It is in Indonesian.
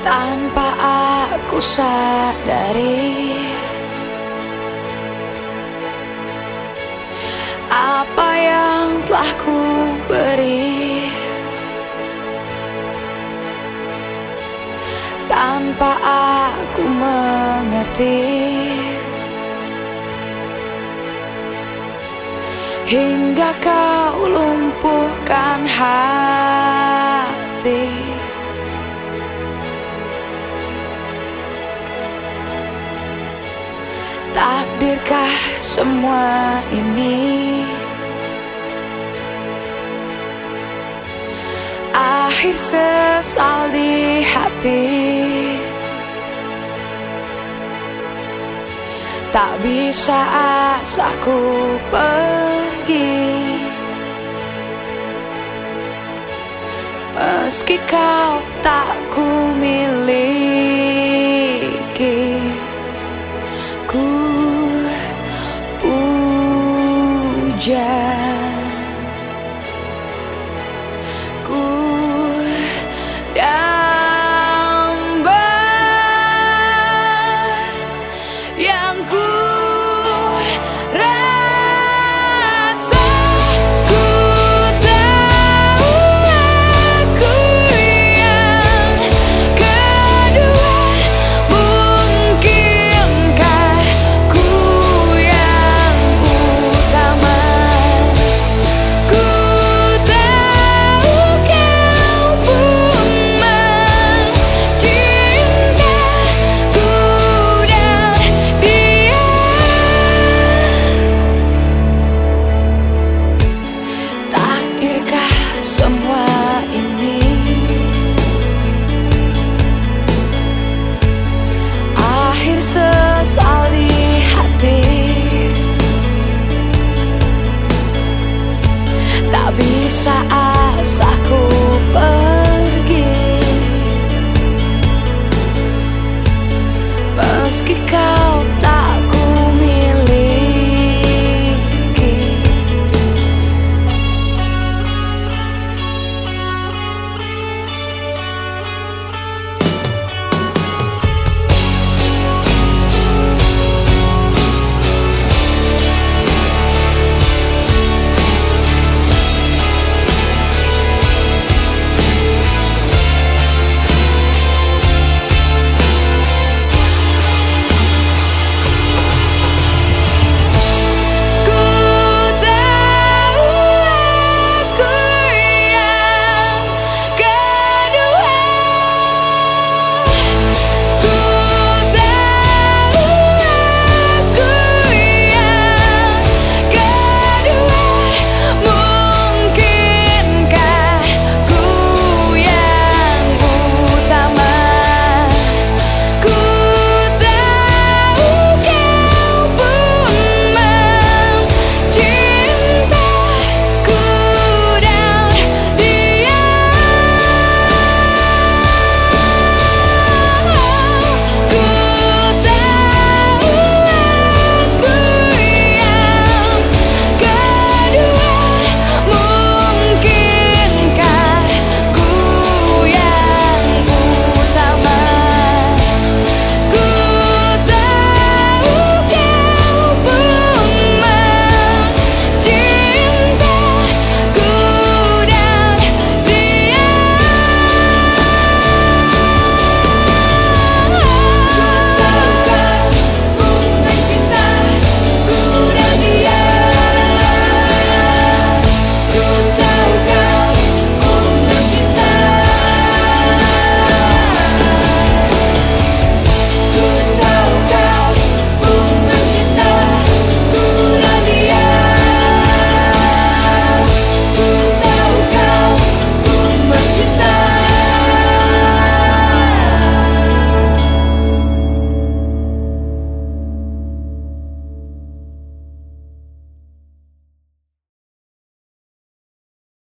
tanpa aku sadari. Apa yang telah ku beri? Tanpa aku mengerti. Hingga kau lumpuhkan hati. Semua ini. Akhir sesal di hati. Tak bisa asaku pergi. Meski kau tak ku miliki Ku jazz. saat aku pergi. Meski